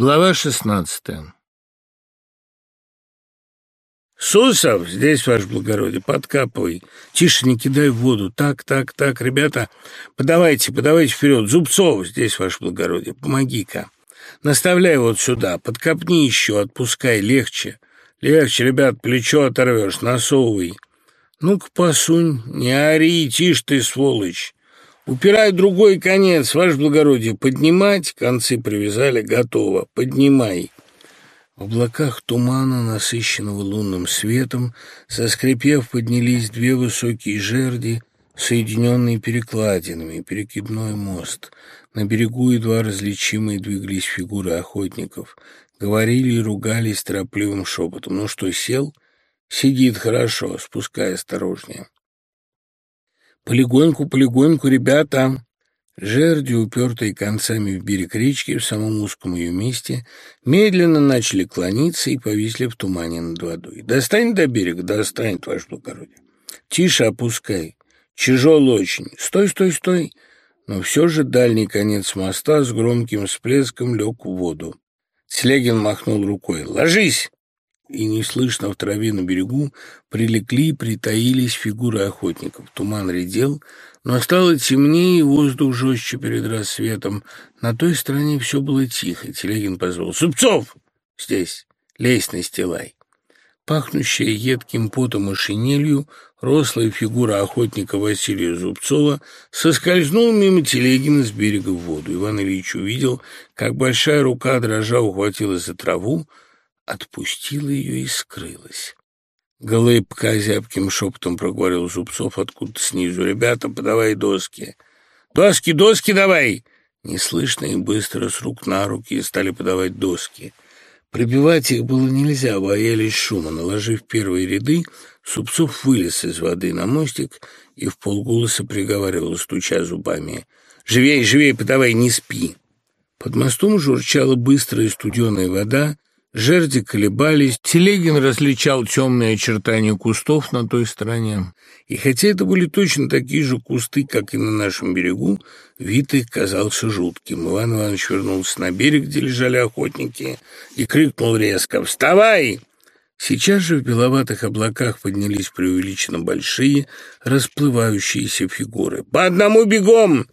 Глава шестнадцатая. «Сусов, здесь, ваше благородие, подкапывай. Тише, не кидай воду. Так, так, так, ребята, подавайте, подавайте вперед. Зубцов, здесь, ваше благородие, помоги-ка. Наставляй вот сюда, подкопни еще, отпускай, легче. Легче, ребят, плечо оторвешь, насовывай. Ну-ка, посунь, не ори, тише ты, сволочь. Упирай другой конец, ваше благородие, поднимать. Концы привязали, готово. Поднимай. В облаках тумана, насыщенного лунным светом, соскрипев, поднялись две высокие жерди, соединенные перекладинами, перекидной мост. На берегу едва различимые двигались фигуры охотников. Говорили и ругались торопливым шепотом. «Ну что, сел?» «Сидит хорошо, спускай осторожнее». «Полегоньку, полегоньку, ребята!» Жерди, упертые концами в берег речки, в самом узком ее месте, медленно начали клониться и повисли в тумане над водой. «Достань до берега, достань, ваше благородие!» «Тише опускай! Тяжел очень! Стой, стой, стой!» Но все же дальний конец моста с громким всплеском лег в воду. Слегин махнул рукой. «Ложись!» И неслышно в траве на берегу прилегли притаились фигуры охотников. Туман редел, но стало темнее, и воздух жестче перед рассветом. На той стороне все было тихо. Телегин позвал «Зубцов! Здесь! Лезь настилай!» Пахнущая едким потом и шинелью, рослая фигура охотника Василия Зубцова соскользнула мимо Телегина с берега в воду. Иван Ильич увидел, как большая рука дрожа ухватилась за траву, отпустила ее и скрылась. Голыбка зябким шепотом проговорил Зубцов откуда-то снизу. «Ребята, подавай доски!» «Доски, доски давай!» Неслышно и быстро с рук на руки стали подавать доски. Прибивать их было нельзя, боялись шума. Наложив первые ряды, Зубцов вылез из воды на мостик и в полголоса приговаривал, стуча зубами. «Живей, живей, подавай, не спи!» Под мостом журчала быстрая студеная вода, Жерди колебались, Телегин различал темные очертания кустов на той стороне. И хотя это были точно такие же кусты, как и на нашем берегу, вид их казался жутким. Иван Иванович вернулся на берег, где лежали охотники, и крикнул резко «Вставай!» Сейчас же в беловатых облаках поднялись преувеличенно большие, расплывающиеся фигуры. «По одному бегом!»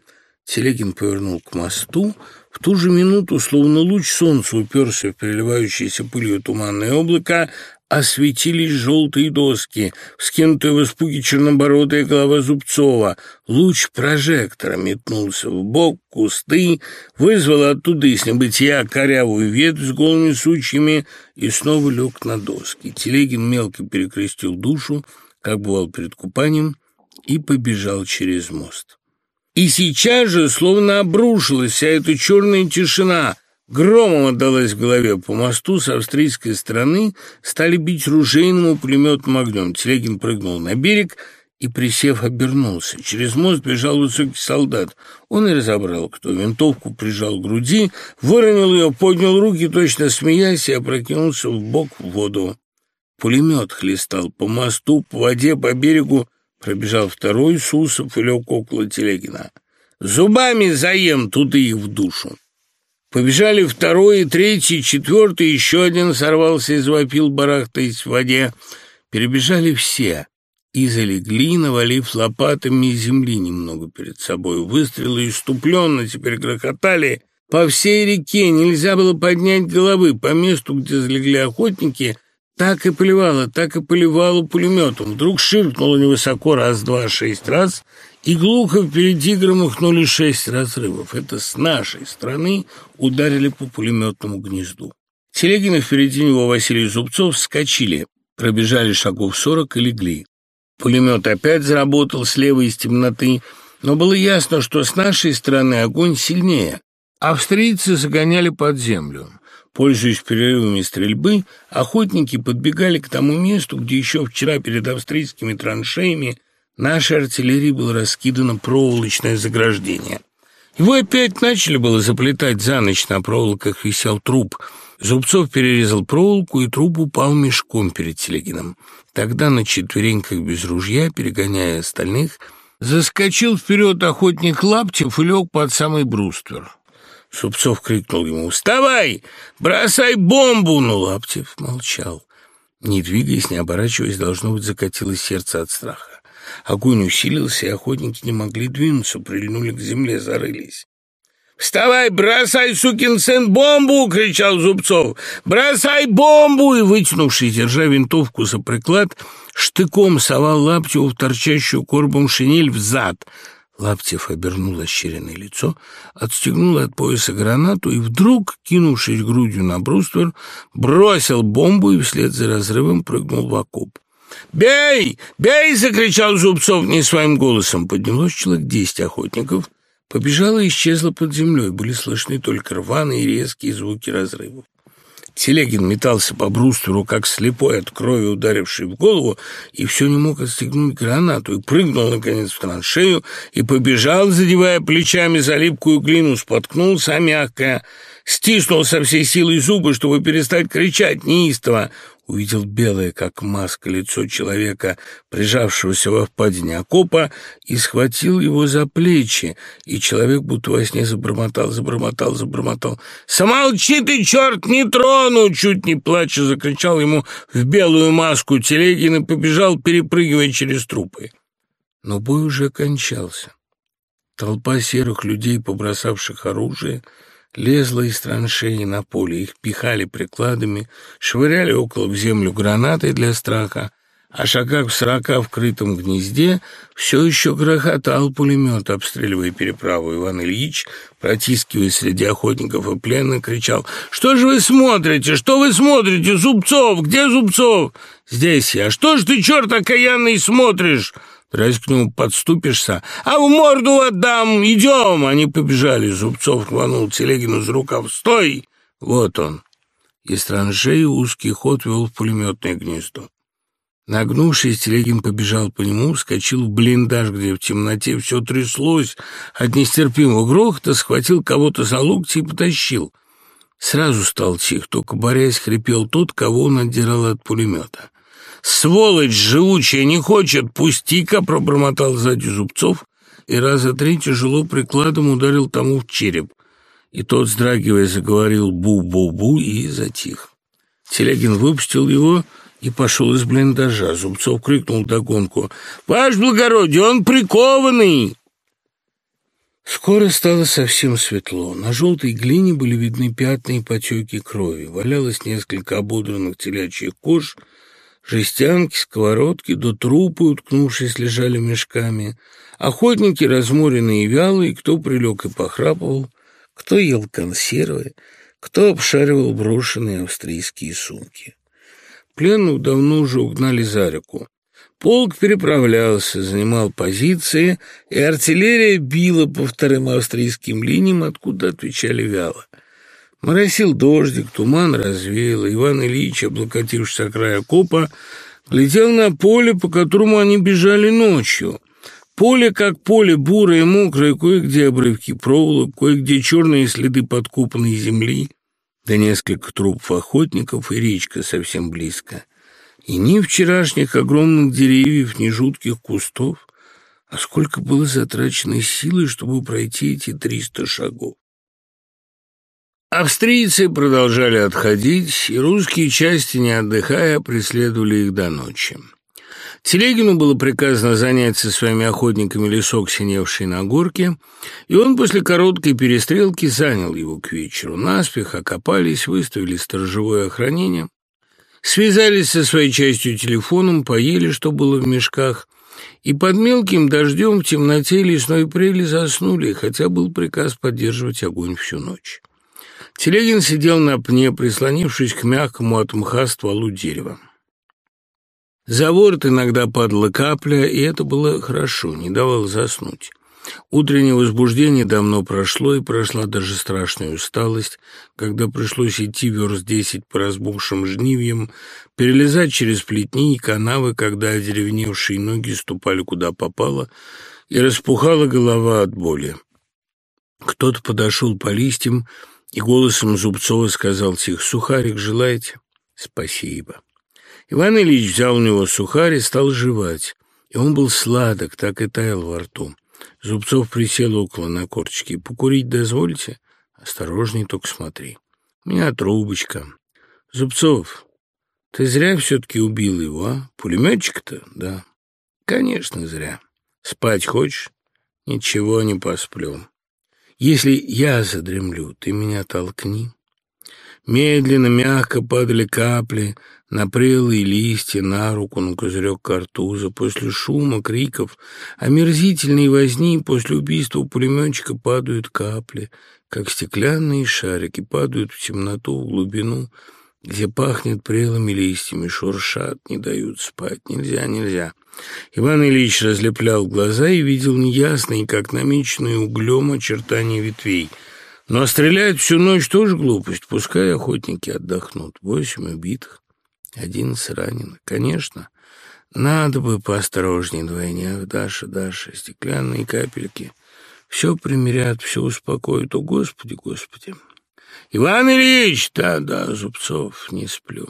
Телегин повернул к мосту, в ту же минуту, словно луч солнца, уперся в переливающиеся пылью туманное облако, осветились желтые доски, вскинутая в испуге чернобородая голова Зубцова. Луч прожектора метнулся в бок, кусты, вызвал оттуда из небытия корявую ветвь с голыми сучьями и снова лег на доски. Телегин мелко перекрестил душу, как бывал перед купанием, и побежал через мост. И сейчас же словно обрушилась вся эта черная тишина. Громом отдалась в голове. По мосту с австрийской стороны стали бить ружейным и пулеметным огнем. Телегин прыгнул на берег и, присев, обернулся. Через мост бежал высокий солдат. Он и разобрал, кто винтовку прижал к груди, выронил ее, поднял руки, точно смеясь, и опрокинулся в бок в воду. Пулемет хлестал по мосту, по воде, по берегу, Пробежал второй Сусов и лег около Телегина. «Зубами заем тут и их в душу!» Побежали второй, третий, четвертый, еще один сорвался и завопил, барахтаясь в воде. Перебежали все и залегли, навалив лопатами земли немного перед собой. Выстрелы иступленно теперь грохотали. По всей реке нельзя было поднять головы. По месту, где залегли охотники, так и поливало, так и поливало пулеметом. Вдруг ширкнуло невысоко раз-два, шесть раз, и глухо впереди громыхнули шесть разрывов. Это с нашей стороны ударили по пулеметному гнезду. Телегин и впереди него Василий Зубцов вскочили, пробежали шагов сорок и легли. Пулемет опять заработал слева из темноты, но было ясно, что с нашей стороны огонь сильнее. Австрийцы загоняли под землю. Пользуясь перерывами стрельбы, охотники подбегали к тому месту, где еще вчера перед австрийскими траншеями нашей артиллерии было раскидано проволочное заграждение. Его опять начали было заплетать за ночь, на проволоках висел труп. Зубцов перерезал проволоку, и труп упал мешком перед Телегином. Тогда на четвереньках без ружья, перегоняя остальных, заскочил вперед охотник Лаптев и лег под самый бруствер. Зубцов крикнул ему «Вставай! Бросай бомбу!» Но Лаптев молчал. Не двигаясь, не оборачиваясь, должно быть, закатилось сердце от страха. Огонь усилился, и охотники не могли двинуться, прильнули к земле, зарылись. «Вставай, бросай, сукин сын, бомбу!» — кричал Зубцов. «Бросай бомбу!» И, вытянувшись, держа винтовку за приклад, штыком совал Лаптеву в торчащую корбом шинель в зад. Лаптев обернул ощеренное лицо, отстегнул от пояса гранату и вдруг, кинувшись грудью на бруствер, бросил бомбу и вслед за разрывом прыгнул в окоп. «Бей! Бей!» — закричал Зубцов не своим голосом. Поднялось человек десять охотников. Побежала и исчезла под землей. Были слышны только рваные и резкие звуки разрывов. Телегин метался по брустверу, как слепой от крови, ударивший в голову, и все не мог отстегнуть гранату, и прыгнул, наконец, в траншею, и побежал, задевая плечами за липкую глину, споткнулся, а мягкая, стиснул со всей силой зубы, чтобы перестать кричать неистово увидел белое, как маска, лицо человека, прижавшегося во впадине окопа, и схватил его за плечи, и человек будто во сне забормотал, забормотал, забормотал. «Замолчи ты, черт, не трону!» Чуть не плача закричал ему в белую маску Телегин и побежал, перепрыгивая через трупы. Но бой уже кончался. Толпа серых людей, побросавших оружие, — лезла из траншеи на поле. Их пихали прикладами, швыряли около в землю гранаты для страха, а шагах в сорока в крытом гнезде все еще грохотал пулемет, обстреливая переправу. Иван Ильич, протискиваясь среди охотников и пленных, кричал «Что же вы смотрите? Что вы смотрите? Зубцов! Где Зубцов?» «Здесь я! Что ж ты, черт окаянный, смотришь?» Нему подступишься, а в морду отдам, идем!» Они побежали, Зубцов рванул Телегину за рукав. «Стой!» Вот он. Из траншеи узкий ход вел в пулеметное гнездо. Нагнувшись, Телегин побежал по нему, вскочил в блиндаж, где в темноте все тряслось от нестерпимого грохота, схватил кого-то за локти и потащил. Сразу стал тих, только борясь хрипел тот, кого он отдирал от пулемета. «Сволочь живучая не хочет, пусти-ка!» — пробормотал сзади Зубцов и раза три тяжело прикладом ударил тому в череп. И тот, вздрагивая, заговорил «бу-бу-бу» и затих. Телегин выпустил его и пошел из блиндажа. Зубцов крикнул догонку «Ваш благородие, он прикованный!» Скоро стало совсем светло. На желтой глине были видны пятна и потеки крови. Валялось несколько ободранных телячьих кож — Жестянки, сковородки до трупы, уткнувшись, лежали мешками. Охотники, разморенные и вялые, кто прилег и похрапывал, кто ел консервы, кто обшаривал брошенные австрийские сумки. Пленных давно уже угнали за реку. Полк переправлялся, занимал позиции, и артиллерия била по вторым австрийским линиям, откуда отвечали вяло. Моросил дождик, туман развеял. Иван Ильич, облокотившись о край окопа, глядел на поле, по которому они бежали ночью. Поле как поле, бурое, мокрое, кое-где обрывки проволок, кое-где черные следы подкопанной земли, да несколько трупов охотников и речка совсем близко. И ни вчерашних огромных деревьев, ни жутких кустов, а сколько было затрачено силы, чтобы пройти эти триста шагов. Австрийцы продолжали отходить, и русские части, не отдыхая, преследовали их до ночи. Телегину было приказано занять со своими охотниками лесок, синевший на горке, и он после короткой перестрелки занял его к вечеру. Наспех окопались, выставили сторожевое охранение, связались со своей частью телефоном, поели, что было в мешках, и под мелким дождем в темноте лесной прели заснули, хотя был приказ поддерживать огонь всю ночь. Телегин сидел на пне, прислонившись к мягкому от мха стволу дерева. За ворот иногда падала капля, и это было хорошо, не давало заснуть. Утреннее возбуждение давно прошло, и прошла даже страшная усталость, когда пришлось идти верст десять по разбухшим жнивьям, перелезать через плетни и канавы, когда одеревневшие ноги ступали куда попало, и распухала голова от боли. Кто-то подошел по листьям, и голосом Зубцова сказал тихо, «Сухарик желаете?» «Спасибо». Иван Ильич взял у него сухарь и стал жевать, и он был сладок, так и таял во рту. Зубцов присел около на корточки. «Покурить дозвольте?» Осторожней, только смотри. У меня трубочка. Зубцов, ты зря все-таки убил его, а? Пулеметчик-то, да. Конечно, зря. Спать хочешь? Ничего не посплю. Если я задремлю, ты меня толкни. Медленно, мягко падали капли на прелые листья, на руку, на козырек картуза. После шума, криков, омерзительной возни после убийства пулеметчика падают капли, как стеклянные шарики, падают в темноту, в глубину, где пахнет прелыми листьями, шуршат, не дают спать. Нельзя, нельзя. Иван Ильич разлеплял глаза и видел неясные, как намеченные углем, очертания ветвей — но стрелять всю ночь тоже глупость. Пускай охотники отдохнут. Восемь убитых, одиннадцать раненых. Конечно, надо бы поосторожнее двойняк. Даша, Даша, стеклянные капельки. Все примирят, все успокоят. О, Господи, Господи! Иван Ильич! Да-да, Зубцов, не сплю.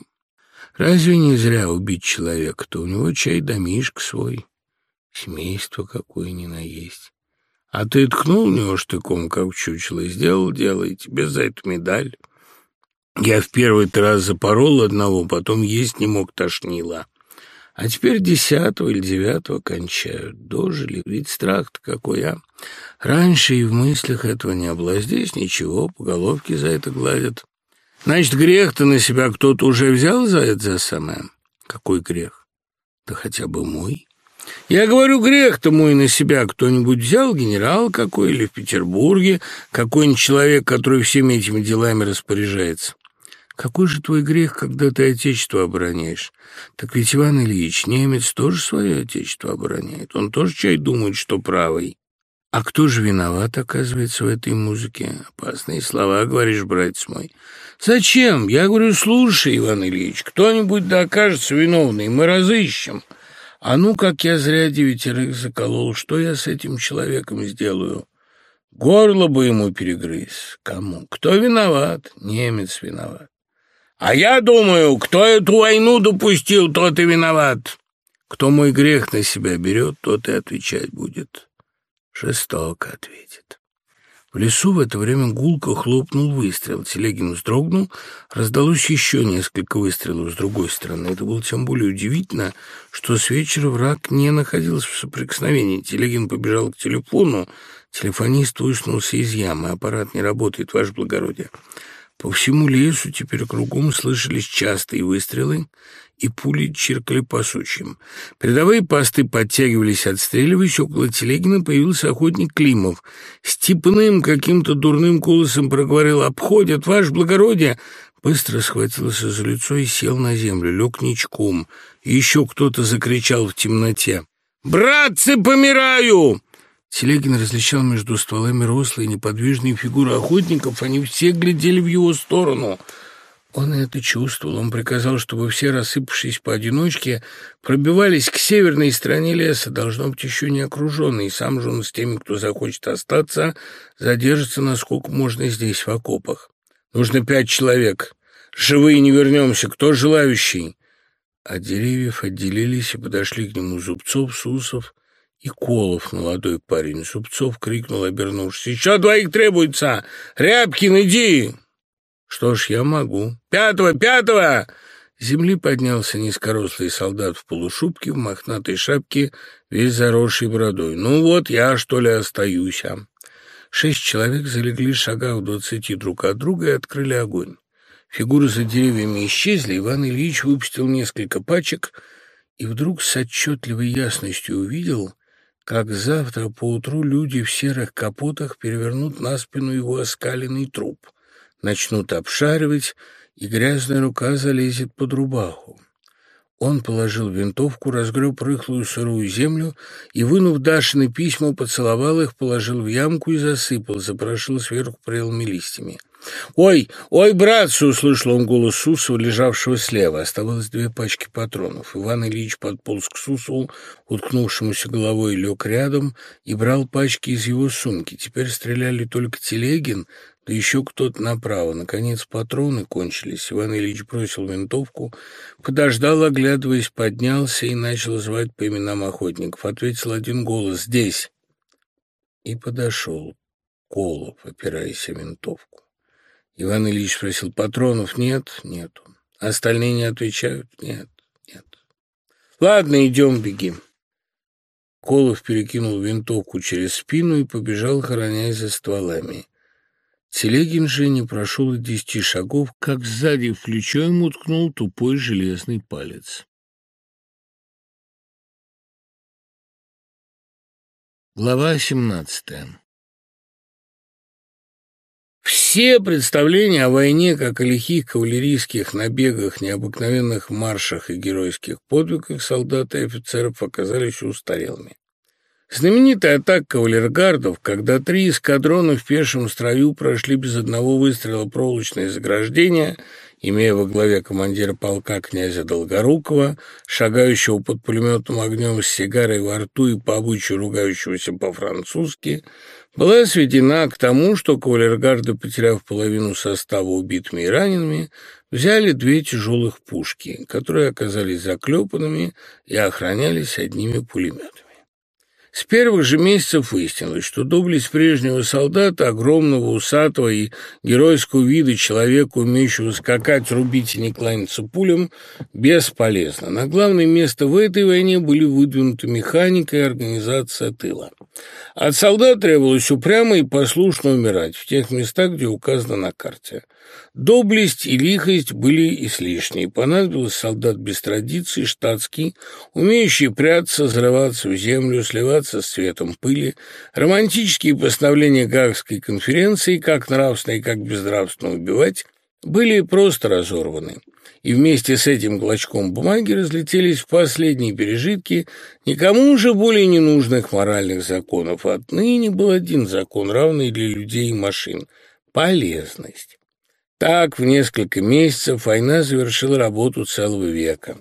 Разве не зря убить человека-то? У него чай домишка свой, семейство какое ни на есть. А ты ткнул него штыком, как чучело, сделал дело, и тебе за это медаль. Я в первый раз запорол одного, потом есть не мог, тошнило. А теперь десятого или девятого кончают. Дожили, ведь страх-то какой, а? Раньше и в мыслях этого не было, а здесь ничего, по головке за это гладят. Значит, грех-то на себя кто-то уже взял за это за самое? Какой грех? Да хотя бы мой. Я говорю, грех-то мой на себя кто-нибудь взял, генерал какой или в Петербурге, какой-нибудь человек, который всеми этими делами распоряжается. Какой же твой грех, когда ты отечество обороняешь? Так ведь Иван Ильич, немец тоже свое отечество обороняет. Он тоже чай думает, что правый. А кто же виноват, оказывается, в этой музыке? Опасные слова, говоришь, братец мой. Зачем? Я говорю, слушай, Иван Ильич, кто-нибудь да окажется виновный, мы разыщем. А ну, как я зря девятерых заколол, что я с этим человеком сделаю? Горло бы ему перегрыз. Кому? Кто виноват? Немец виноват. А я думаю, кто эту войну допустил, тот и виноват. Кто мой грех на себя берет, тот и отвечать будет. Жестоко ответит. В лесу в это время гулко хлопнул выстрел. Телегин вздрогнул. Раздалось еще несколько выстрелов с другой стороны. Это было тем более удивительно, что с вечера враг не находился в соприкосновении. Телегин побежал к телефону. Телефонист высунулся из ямы. Аппарат не работает, ваше благородие. По всему лесу теперь кругом слышались частые выстрелы, и пули чиркали по сучьям. Передовые посты подтягивались, отстреливаясь. Около Телегина появился охотник Климов. Степным каким-то дурным голосом проговорил «Обходят, ваше благородие!» Быстро схватился за лицо и сел на землю, лег ничком. Еще кто-то закричал в темноте «Братцы, помираю!» Телегин различал между стволами рослые неподвижные фигуры охотников, они все глядели в его сторону. Он это чувствовал, он приказал, чтобы все, рассыпавшись поодиночке, пробивались к северной стороне леса, должно быть еще не окруженный, сам же он с теми, кто захочет остаться, задержится насколько можно здесь, в окопах. Нужно пять человек. Живые не вернемся. Кто желающий? От деревьев отделились и подошли к нему Зубцов, Сусов и Колов, молодой парень. Зубцов крикнул, обернувшись. «Еще двоих требуется! Рябкин, иди!» «Что ж, я могу». «Пятого! Пятого!» С земли поднялся низкорослый солдат в полушубке, в мохнатой шапке, весь заросший бородой. «Ну вот, я, что ли, остаюсь, а?» Шесть человек залегли в двадцати друг от друга и открыли огонь. Фигуры за деревьями исчезли, Иван Ильич выпустил несколько пачек и вдруг с отчетливой ясностью увидел, как завтра поутру люди в серых капотах перевернут на спину его оскаленный труп, начнут обшаривать, и грязная рука залезет под рубаху. Он положил винтовку, разгреб рыхлую сырую землю и, вынув Дашины письма, поцеловал их, положил в ямку и засыпал, запрошил сверху прелыми листьями. «Ой, ой, братцы!» — услышал он голос Сусова, лежавшего слева. Оставалось две пачки патронов. Иван Ильич подполз к Сусову, уткнувшемуся головой, лег рядом и брал пачки из его сумки. Теперь стреляли только Телегин, да еще кто-то направо. Наконец патроны кончились. Иван Ильич бросил винтовку, подождал, оглядываясь, поднялся и начал звать по именам охотников. Ответил один голос «Здесь!» и подошел Колов, опираясь о винтовку. Иван Ильич спросил, патронов нет? Нету. Остальные не отвечают? Нет, нет. Ладно, идем, бегим. Колов перекинул винтовку через спину и побежал, хоронясь за стволами. Телегин же не прошел и десяти шагов, как сзади в плечо ему ткнул тупой железный палец. Глава семнадцатая все представления о войне, как о лихих кавалерийских набегах, необыкновенных маршах и геройских подвигах солдат и офицеров оказались устарелыми. Знаменитая атака кавалергардов, когда три эскадрона в пешем строю прошли без одного выстрела проволочное заграждение – имея во главе командира полка князя Долгорукова, шагающего под пулеметным огнем с сигарой во рту и по обычаю ругающегося по-французски, была сведена к тому, что кавалергарды, потеряв половину состава убитыми и ранеными, взяли две тяжелых пушки, которые оказались заклепанными и охранялись одними пулеметами. С первых же месяцев выяснилось, что доблесть прежнего солдата, огромного, усатого и геройского вида человека, умеющего скакать, рубить и не кланяться пулям, бесполезна. На главное место в этой войне были выдвинуты механика и организация тыла. От солдат требовалось упрямо и послушно умирать в тех местах, где указано на карте. Доблесть и лихость были излишние. Понадобился солдат без традиций, штатский, умеющий прятаться, зарываться в землю, сливаться с цветом пыли. Романтические постановления Гаагской конференции, как нравственно и как безнравственно убивать, были просто разорваны. И вместе с этим клочком бумаги разлетелись в последние пережитки никому уже более не нужных моральных законов. Отныне был один закон, равный для людей и машин – полезность. Так, в несколько месяцев война завершила работу целого века.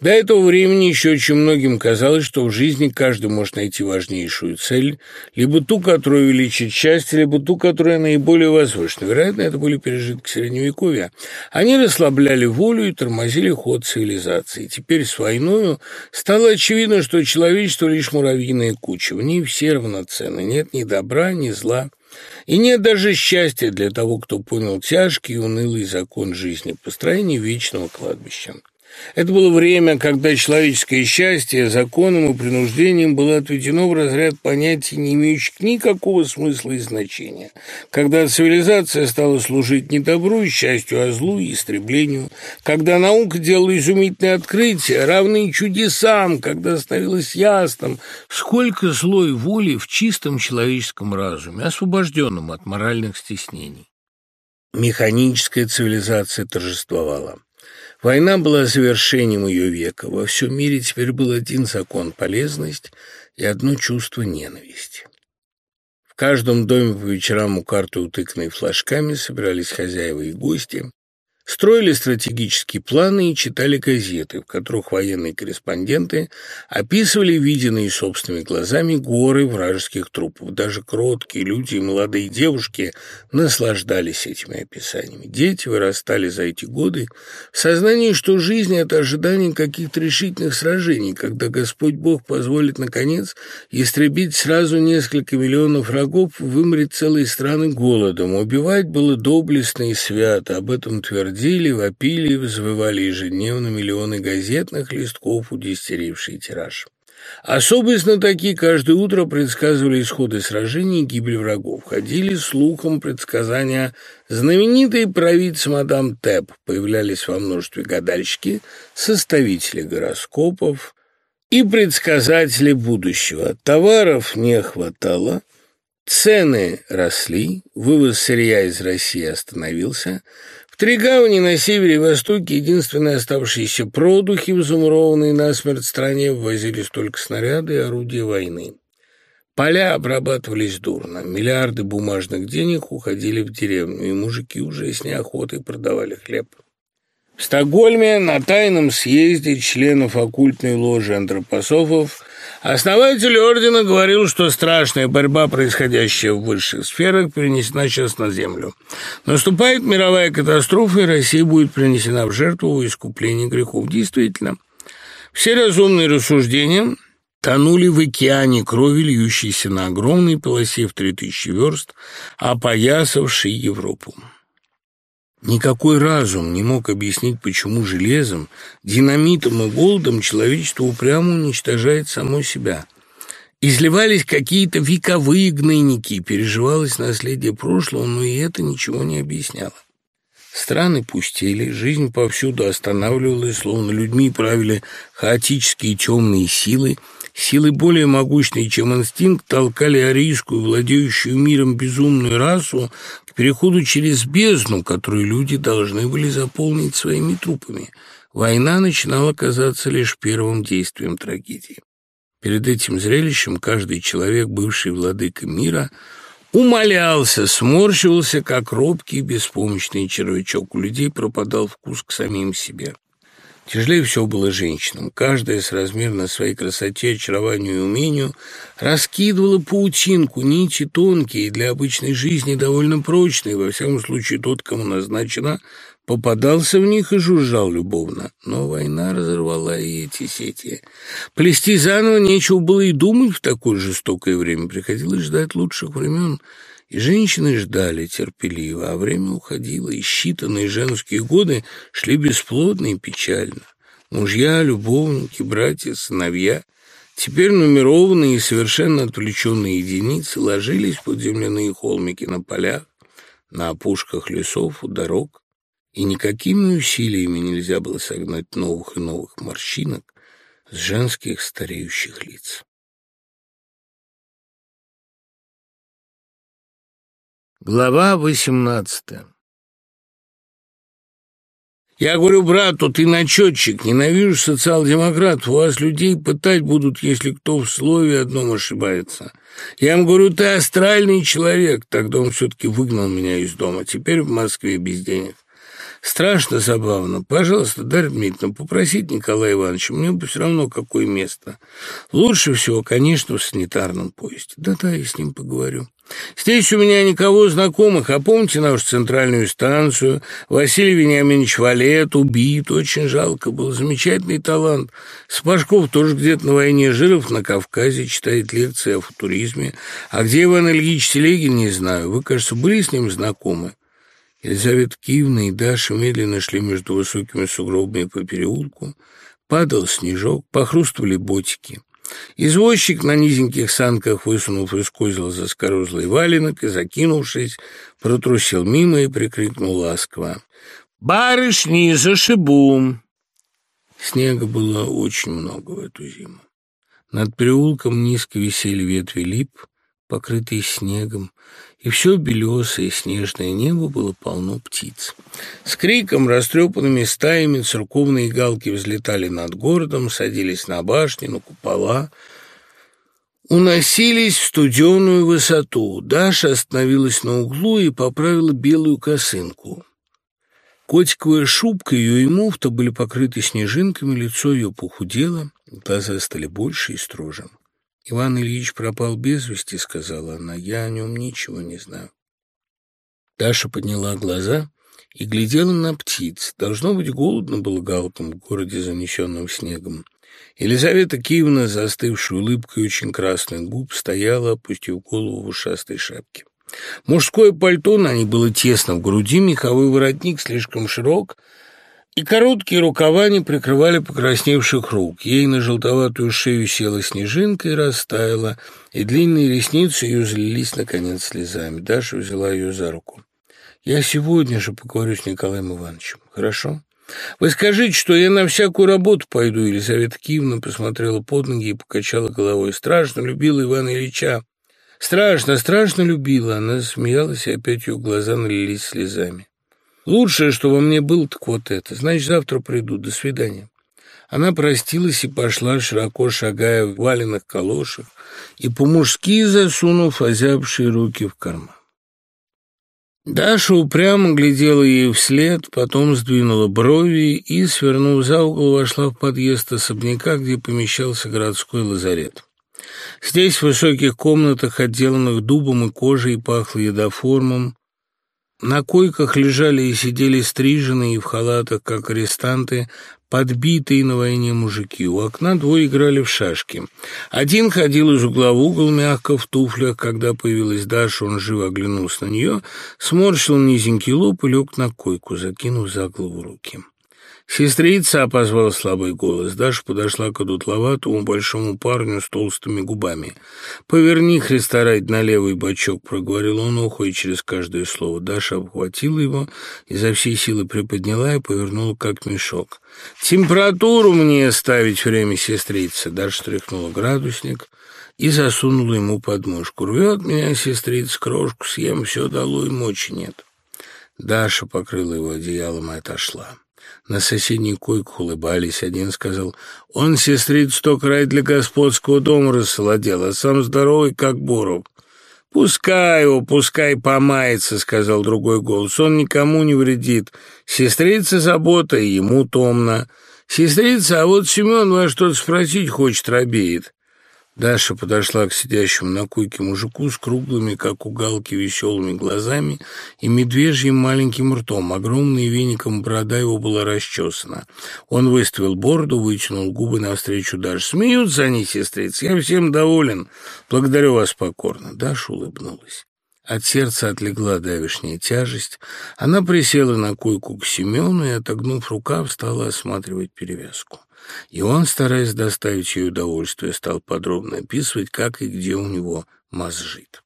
До этого времени еще очень многим казалось, что в жизни каждый может найти важнейшую цель, либо ту, которая увеличит счастье, либо ту, которая наиболее возвышена. Вероятно, это были пережитки Средневековья. Они расслабляли волю и тормозили ход цивилизации. Теперь с войною стало очевидно, что человечество лишь муравьиная куча. В ней все равноценны. Нет ни добра, ни зла. И нет даже счастья для того, кто понял тяжкий и унылый закон жизни, построение вечного кладбища. Это было время, когда человеческое счастье законом и принуждением было отведено в разряд понятий, не имеющих никакого смысла и значения, когда цивилизация стала служить не добру и счастью, а злу и истреблению, когда наука делала изумительные открытия, равные чудесам, когда становилось ясным, сколько злой воли в чистом человеческом разуме, освобожденном от моральных стеснений. Механическая цивилизация торжествовала. Война была завершением ее века. Во всем мире теперь был один закон – полезность и одно чувство – ненависти. В каждом доме по вечерам у карты, утыканной флажками, собирались хозяева и гости, строили стратегические планы и читали газеты, в которых военные корреспонденты описывали виденные собственными глазами горы вражеских трупов. Даже кроткие люди и молодые девушки наслаждались этими описаниями. Дети вырастали за эти годы в сознании, что жизнь — это ожидание каких-то решительных сражений, когда Господь Бог позволит, наконец, истребить сразу несколько миллионов врагов, вымрет целые страны голодом. Убивать было доблестно и свято, об этом твердили твердили, вопили взвывали ежедневно миллионы газетных листков, удестеривший тираж. Особые знатоки каждое утро предсказывали исходы сражений и гибель врагов. Ходили слухом предсказания знаменитые провидцы мадам Тэп. Появлялись во множестве гадальщики, составители гороскопов и предсказатели будущего. Товаров не хватало, цены росли, вывоз сырья из России остановился – Три гавани на севере и востоке, единственные оставшиеся продухи в замурованной насмерть стране, ввозились только снаряды и орудия войны. Поля обрабатывались дурно, миллиарды бумажных денег уходили в деревню, и мужики уже с неохотой продавали хлеб. В Стокгольме на тайном съезде членов оккультной ложи антропософов основатель ордена говорил, что страшная борьба, происходящая в высших сферах, перенесена сейчас на Землю. Наступает мировая катастрофа, и Россия будет принесена в жертву искупление грехов. Действительно, все разумные рассуждения тонули в океане крови, льющейся на огромной полосе в три тысячи верст, опоясавшей Европу. Никакой разум не мог объяснить, почему железом, динамитом и голодом человечество упрямо уничтожает само себя. Изливались какие-то вековые гнойники, переживалось наследие прошлого, но и это ничего не объясняло. Страны пустели, жизнь повсюду останавливалась, словно людьми правили хаотические темные силы, силы более могущные, чем инстинкт, толкали арийскую, владеющую миром безумную расу к переходу через бездну, которую люди должны были заполнить своими трупами. Война начинала казаться лишь первым действием трагедии. Перед этим зрелищем каждый человек, бывший владыка мира, умолялся, сморщивался, как робкий беспомощный червячок. У людей пропадал вкус к самим себе. Тяжелее всего было женщинам. Каждая с размерно своей красоте, очарованию и умению раскидывала паутинку, нити тонкие, для обычной жизни довольно прочные, во всяком случае тот, кому назначено, попадался в них и жужжал любовно. Но война разорвала и эти сети. Плести заново нечего было и думать в такое жестокое время. Приходилось ждать лучших времен. И женщины ждали терпеливо, а время уходило, и считанные женские годы шли бесплодно и печально. Мужья, любовники, братья, сыновья — Теперь нумерованные и совершенно отвлеченные единицы ложились под земляные холмики на полях, на опушках лесов, у дорог, и никакими усилиями нельзя было согнать новых и новых морщинок с женских стареющих лиц. Глава восемнадцатая я говорю брату, ты начетчик, ненавижу социал-демократов, у вас людей пытать будут, если кто в слове одном ошибается. Я ему говорю, ты астральный человек. Тогда он все-таки выгнал меня из дома. Теперь в Москве без денег. Страшно забавно. Пожалуйста, Дарья Дмитриевна, попросите Николая Ивановича, мне бы все равно какое место. Лучше всего, конечно, в санитарном поезде. Да-да, я с ним поговорю. Здесь у меня никого знакомых, а помните нашу центральную станцию? Василий Вениаминович Валет убит, очень жалко, был замечательный талант. Спашков тоже где-то на войне, Жиров на Кавказе читает лекции о футуризме. А где Иван Ильич Телегин, не знаю. Вы, кажется, были с ним знакомы? Елизавета Киевна и Даша медленно шли между высокими сугробами по переулку. Падал снежок, похрустывали ботики. Извозчик на низеньких санках, высунув из козел заскорузлый валенок и, закинувшись, протрусил мимо и прикрикнул ласково. «Барышни, зашибу!» Снега было очень много в эту зиму. Над переулком низко висели ветви лип, покрытые снегом, и все белесое снежное небо было полно птиц. С криком, растрепанными стаями церковные галки взлетали над городом, садились на башни, на купола, уносились в студеную высоту. Даша остановилась на углу и поправила белую косынку. Котиковая шубка ее и муфта были покрыты снежинками, лицо ее похудело, глаза стали больше и строже. «Иван Ильич пропал без вести», — сказала она. «Я о нем ничего не знаю». Даша подняла глаза и глядела на птиц. Должно быть, голодно было галкам в городе, занесенном снегом. Елизавета Киевна, застывшей улыбкой очень красных губ, стояла, опустив голову в ушастой шапке. Мужское пальто на ней было тесно в груди, меховой воротник слишком широк — и короткие рукава не прикрывали покрасневших рук. Ей на желтоватую шею села снежинка и растаяла, и длинные ресницы ее залились, наконец, слезами. Даша взяла ее за руку. «Я сегодня же поговорю с Николаем Ивановичем, хорошо?» «Вы скажите, что я на всякую работу пойду», — Елизавета Киевна посмотрела под ноги и покачала головой. «Страшно любила Ивана Ильича. Страшно, страшно любила». Она засмеялась, и опять ее глаза налились слезами. Лучшее, что во мне было, так вот это. Значит, завтра приду. До свидания. Она простилась и пошла, широко шагая в валенных калошах и по-мужски засунув озябшие руки в карман. Даша упрямо глядела ей вслед, потом сдвинула брови и, свернув за угол, вошла в подъезд особняка, где помещался городской лазарет. Здесь, в высоких комнатах, отделанных дубом и кожей, пахло едоформом, На койках лежали и сидели стриженные в халатах, как арестанты, подбитые на войне мужики. У окна двое играли в шашки. Один ходил из угла в угол, мягко в туфлях. Когда появилась Даша, он живо оглянулся на нее, сморщил низенький лоб и лег на койку, закинув за голову руки. «Сестрица!» — позвал слабый голос. Даша подошла к одутловатому большому парню с толстыми губами. «Поверни, Христа ради, на левый бочок!» — проговорил он, уходя через каждое слово. Даша обхватила его, изо всей силы приподняла и повернула, как мешок. «Температуру мне ставить время, сестрица!» Даша тряхнула градусник и засунула ему под мышку. «Рвет меня, сестрица, крошку съем, все дало и мочи нет». Даша покрыла его одеялом и отошла. На соседней койку улыбались. Один сказал, «Он, сестриц, сто край для господского дома рассолодел, а сам здоровый, как Боров». «Пускай его, пускай помается», — сказал другой голос. «Он никому не вредит. Сестрица забота, ему томно. Сестрица, а вот Семен вас что-то спросить хочет, робеет». Даша подошла к сидящему на койке мужику с круглыми, как у галки, веселыми глазами и медвежьим маленьким ртом. Огромный веником борода его была расчесана. Он выставил бороду, вытянул губы навстречу Даше. «Смеются они, сестрица, я всем доволен. Благодарю вас покорно». Даша улыбнулась. От сердца отлегла давишняя тяжесть. Она присела на койку к Семену и, отогнув рукав, стала осматривать перевязку. И он, стараясь доставить ей удовольствие, стал подробно описывать, как и где у него мозжит.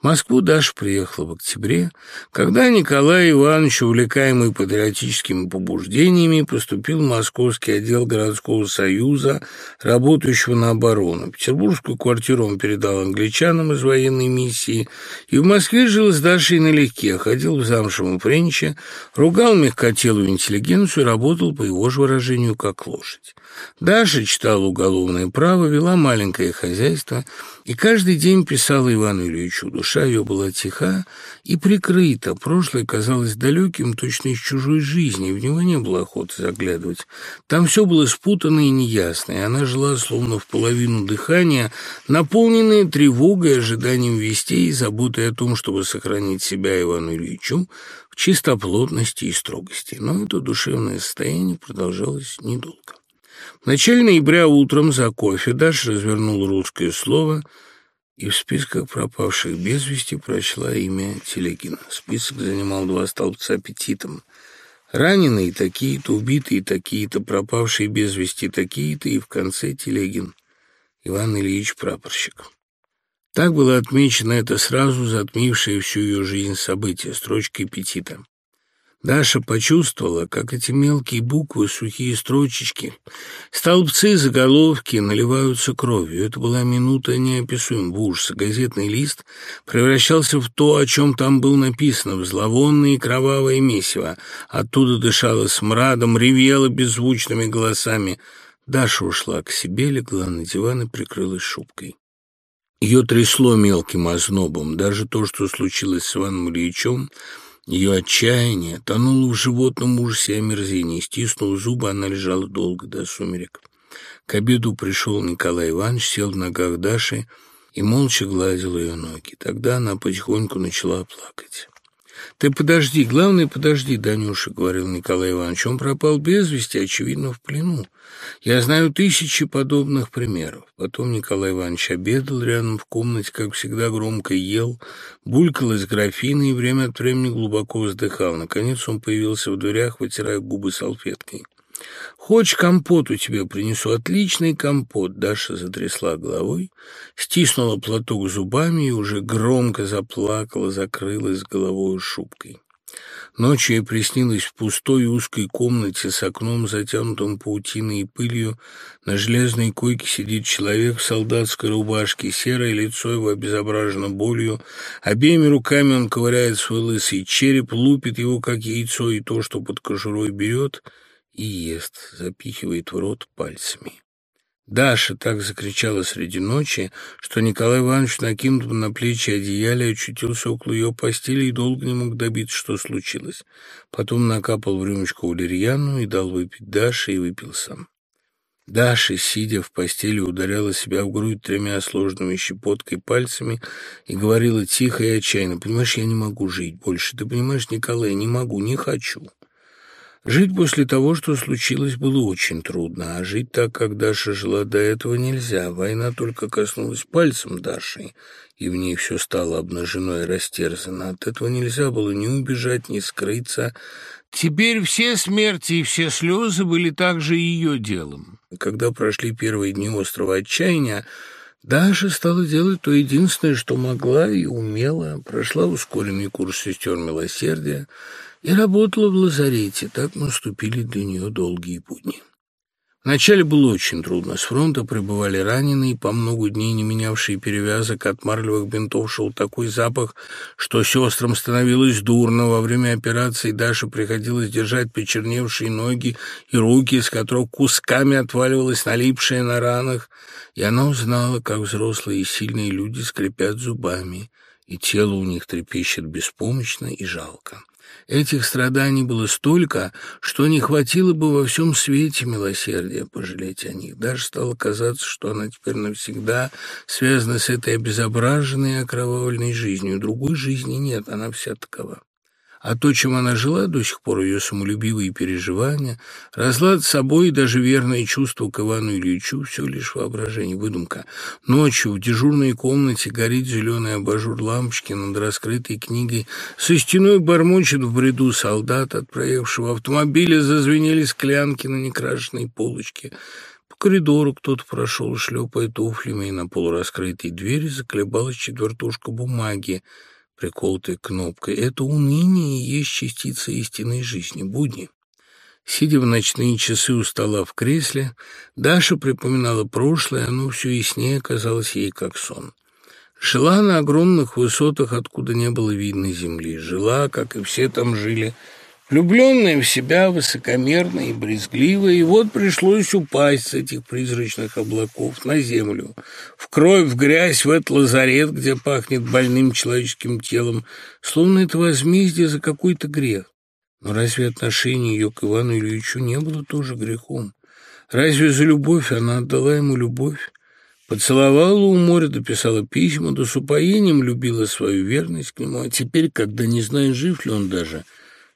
Москву Даша приехала в октябре, когда Николай Иванович, увлекаемый патриотическими побуждениями, поступил в Московский отдел городского союза, работающего на оборону. Петербургскую квартиру он передал англичанам из военной миссии, и в Москве жил с Дашей налегке, ходил в замшевом френче, ругал мягкотелую интеллигенцию работал, по его же выражению, как лошадь. Даша читала уголовное право, вела маленькое хозяйство и каждый день писала Ивану Ильичу. Душа ее была тиха и прикрыта. Прошлое казалось далеким, точно из чужой жизни. В него не было охоты заглядывать. Там все было спутано и неясно, и она жила словно в половину дыхания, наполненная тревогой, ожиданием вестей и заботой о том, чтобы сохранить себя Ивану Ильичу в чистоплотности и строгости. Но это душевное состояние продолжалось недолго. Начале ноября утром за кофе Даша развернула русское слово и в списках пропавших без вести прочла имя Телегина. Список занимал два столбца аппетитом. Раненые такие-то, убитые такие-то, пропавшие без вести такие-то, и в конце Телегин. Иван Ильич Прапорщик. Так было отмечено это сразу затмившее всю ее жизнь событие, строчкой аппетита. Даша почувствовала, как эти мелкие буквы, сухие строчечки, столбцы, заголовки наливаются кровью. Это была минута неописуемого ужаса. Газетный лист превращался в то, о чем там было написано, в зловонное и кровавое месиво. Оттуда дышало смрадом, ревело беззвучными голосами. Даша ушла к себе, легла на диван и прикрылась шубкой. Ее трясло мелким ознобом. Даже то, что случилось с Иваном Ильичем, ее отчаяние тонуло в животном ужасе и омерзении. Стиснув зубы, она лежала долго, до сумерек. К обеду пришел Николай Иванович, сел в ногах Даши и молча гладил ее ноги. Тогда она потихоньку начала плакать. «Ты подожди, главное, подожди, Данюша», — говорил Николай Иванович. «Он пропал без вести, очевидно, в плену. Я знаю тысячи подобных примеров». Потом Николай Иванович обедал рядом в комнате, как всегда, громко ел, булькал из графина и время от времени глубоко вздыхал. Наконец он появился в дверях, вытирая губы салфеткой. «Хочешь, компот у тебя принесу? Отличный компот!» Даша затрясла головой, стиснула платок зубами и уже громко заплакала, закрылась головой шубкой. Ночью ей приснилось в пустой узкой комнате с окном, затянутым паутиной и пылью. На железной койке сидит человек в солдатской рубашке, серое лицо его обезображено болью. Обеими руками он ковыряет свой лысый череп, лупит его, как яйцо, и то, что под кожурой берет — и ест, запихивает в рот пальцами. Даша так закричала среди ночи, что Николай Иванович, накинув на плечи одеяле, очутился около ее постели и долго не мог добиться, что случилось. Потом накапал в рюмочку валерьяну и дал выпить Даше и выпил сам. Даша, сидя в постели, ударяла себя в грудь тремя сложными щепоткой пальцами и говорила тихо и отчаянно, «Понимаешь, я не могу жить больше. Ты понимаешь, Николай, не могу, не хочу». Жить после того, что случилось, было очень трудно, а жить так, как Даша жила до этого, нельзя. Война только коснулась пальцем Даши, и в ней все стало обнажено и растерзано. От этого нельзя было ни убежать, ни скрыться. Теперь все смерти и все слезы были также ее делом. Когда прошли первые дни острого отчаяния, Даша стала делать то единственное, что могла и умела. Прошла ускоренный курс сестер милосердия и работала в лазарете. Так наступили для нее долгие будни. Вначале было очень трудно. С фронта прибывали раненые, по много дней не менявшие перевязок. От марлевых бинтов шел такой запах, что сестрам становилось дурно. Во время операции Даше приходилось держать почерневшие ноги и руки, из которых кусками отваливалась налипшая на ранах. И она узнала, как взрослые и сильные люди скрипят зубами, и тело у них трепещет беспомощно и жалко. Этих страданий было столько, что не хватило бы во всем свете милосердия пожалеть о них. Даже стало казаться, что она теперь навсегда связана с этой обезображенной и окровавленной жизнью. Другой жизни нет, она вся такова. А то, чем она жила до сих пор, ее самолюбивые переживания, разлад с собой и даже верное чувство к Ивану Ильичу – все лишь воображение, выдумка. Ночью в дежурной комнате горит зеленый абажур лампочки над раскрытой книгой. Со стеной бормочет в бреду солдат от проехавшего автомобиля, зазвенели склянки на некрашенной полочке. По коридору кто-то прошел, шлепая туфлями, и на полураскрытой двери заколебалась четвертушка бумаги – приколотой кнопкой. Это уныние и есть частица истинной жизни, будни. Сидя в ночные часы у стола в кресле, Даша припоминала прошлое, оно все яснее казалось ей как сон. Жила на огромных высотах, откуда не было видно земли. Жила, как и все там жили, Влюбленная в себя, высокомерная и брезгливая, и вот пришлось упасть с этих призрачных облаков на землю, в кровь, в грязь, в этот лазарет, где пахнет больным человеческим телом, словно это возмездие за какой-то грех. Но разве отношение ее к Ивану Ильичу не было тоже грехом? Разве за любовь она отдала ему любовь? Поцеловала у моря, дописала письма, да с упоением любила свою верность к нему, а теперь, когда не знает, жив ли он даже –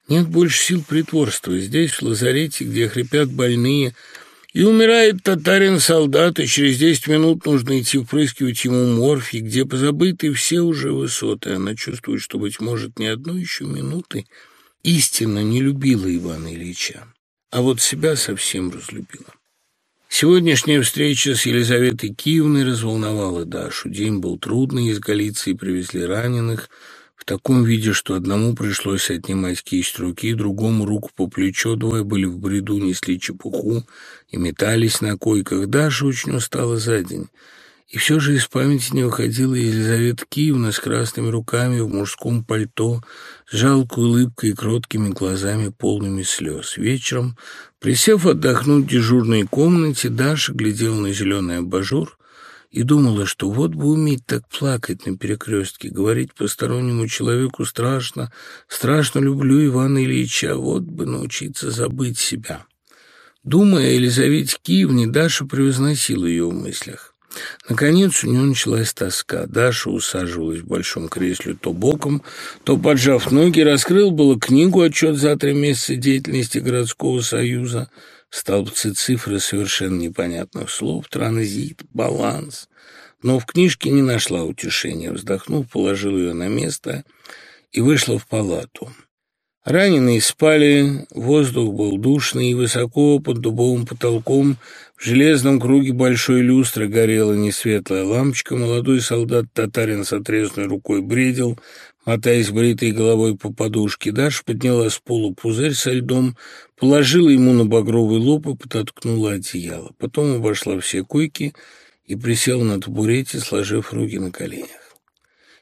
нет больше сил притворства. Здесь, в лазарете, где хрипят больные, и умирает татарин-солдат, и через десять минут нужно идти впрыскивать ему морфий, где позабыты все уже высоты. Она чувствует, что, быть может, ни одной еще минуты истинно не любила Ивана Ильича, а вот себя совсем разлюбила. Сегодняшняя встреча с Елизаветой Киевной разволновала Дашу. День был трудный, из Галиции привезли раненых – в таком виде, что одному пришлось отнимать кисть руки, другому руку по плечо, двое были в бреду, несли чепуху и метались на койках. Даша очень устала за день. И все же из памяти не выходила Елизавета Киевна с красными руками в мужском пальто, с жалкой улыбкой и кроткими глазами, полными слез. Вечером, присев отдохнуть в дежурной комнате, Даша глядела на зеленый абажур и думала, что вот бы уметь так плакать на перекрестке, говорить постороннему человеку страшно, страшно люблю Ивана Ильича, вот бы научиться забыть себя. Думая о Елизавете Киевне, Даша превозносила ее в мыслях. Наконец у нее началась тоска. Даша усаживалась в большом кресле то боком, то, поджав ноги, раскрыл было книгу «Отчет за три месяца деятельности городского союза», столбцы цифры совершенно непонятных слов, транзит, баланс. Но в книжке не нашла утешения. Вздохнув, положил ее на место и вышла в палату. Раненые спали, воздух был душный, и высоко под дубовым потолком в железном круге большой люстры горела несветлая лампочка. Молодой солдат-татарин с отрезанной рукой бредил, мотаясь бритой головой по подушке. Даша подняла с пола пузырь со льдом, положила ему на багровый лоб и подоткнула одеяло. Потом обошла все койки и присела на табурете, сложив руки на коленях.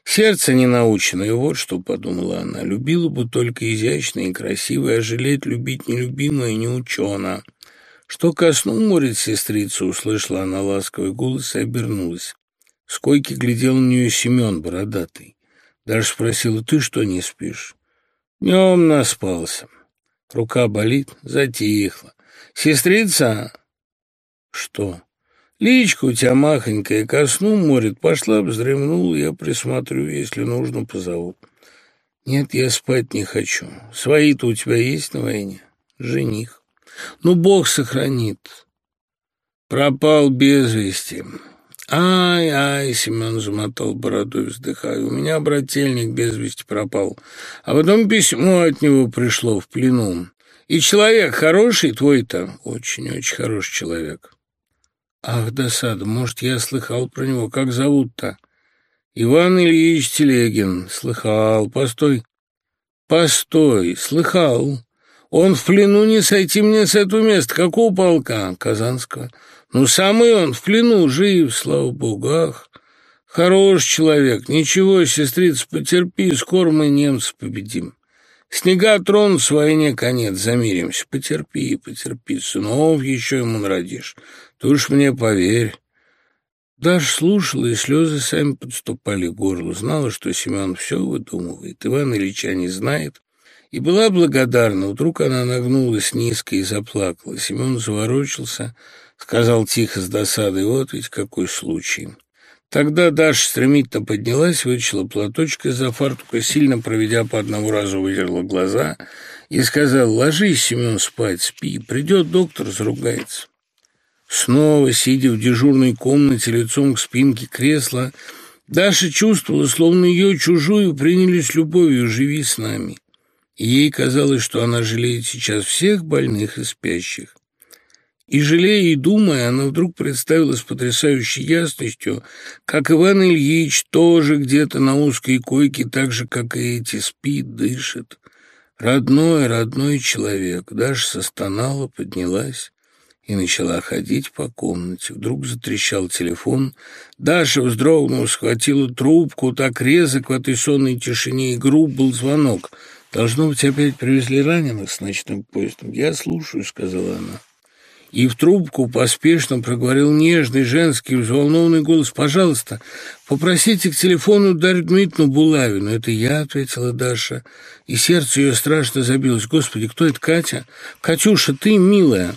Сердце не наученное, вот что подумала она. Любила бы только изящное и красивое, а жалеть любить нелюбимое не учена. Что ко морит сестрица, услышала она ласковый голос и обернулась. С койки глядел на нее Семен бородатый. Даже спросила, ты что не спишь? Днем наспался. Рука болит, затихла. Сестрица, Что? Личка у тебя махонькая, ко сну морит. Пошла, вздремнула, я присмотрю, если нужно, позову. Нет, я спать не хочу. Свои-то у тебя есть на войне? Жених. Ну, Бог сохранит. Пропал без вести. Ай, ай, Семен замотал бородой, вздыхая. У меня брательник без вести пропал. А потом письмо от него пришло в плену. И человек хороший твой-то, очень-очень хороший человек. Ах, досада, может, я слыхал про него, как зовут-то? Иван Ильич Телегин. Слыхал, постой. Постой, слыхал. Он в плену не сойти мне с этого места. Какого полка? Казанского. Ну, самый он в плену, жив, слава богу. Ах, хороший человек. Ничего, сестрица, потерпи, скоро мы немцев победим. Снега тронут, войне конец, замиримся. Потерпи, потерпи, сынов еще ему народишь. Ты уж мне поверь. Даша слушала, и слезы сами подступали к горлу. Знала, что Семен все выдумывает, Иван Ильича не знает, и была благодарна. Вдруг она нагнулась низко и заплакала. Семен заворочился, сказал тихо с досадой, вот ведь какой случай. Тогда Даша стремительно поднялась, вытащила платочек из-за фартука, сильно проведя по одному разу, вытерла глаза и сказала, ложись, Семен, спать, спи, придет доктор, заругается. Снова, сидя в дежурной комнате лицом к спинке кресла, Даша чувствовала, словно ее чужую приняли с любовью «живи с нами». Ей казалось, что она жалеет сейчас всех больных и спящих. И, жалея и думая, она вдруг представила с потрясающей ясностью, как Иван Ильич тоже где-то на узкой койке, так же, как и эти, спит, дышит. Родной, родной человек. Даша состонала, поднялась и начала ходить по комнате. Вдруг затрещал телефон. Даша, вздрогнув, схватила трубку. Так резок в этой сонной тишине и груб был звонок. «Должно быть, опять привезли раненых с ночным поездом. Я слушаю», — сказала она и в трубку поспешно проговорил нежный, женский, взволнованный голос. «Пожалуйста, попросите к телефону Дарью Дмитриевну Булавину». «Это я», — ответила Даша, и сердце ее страшно забилось. «Господи, кто это, Катя?» «Катюша, ты, милая».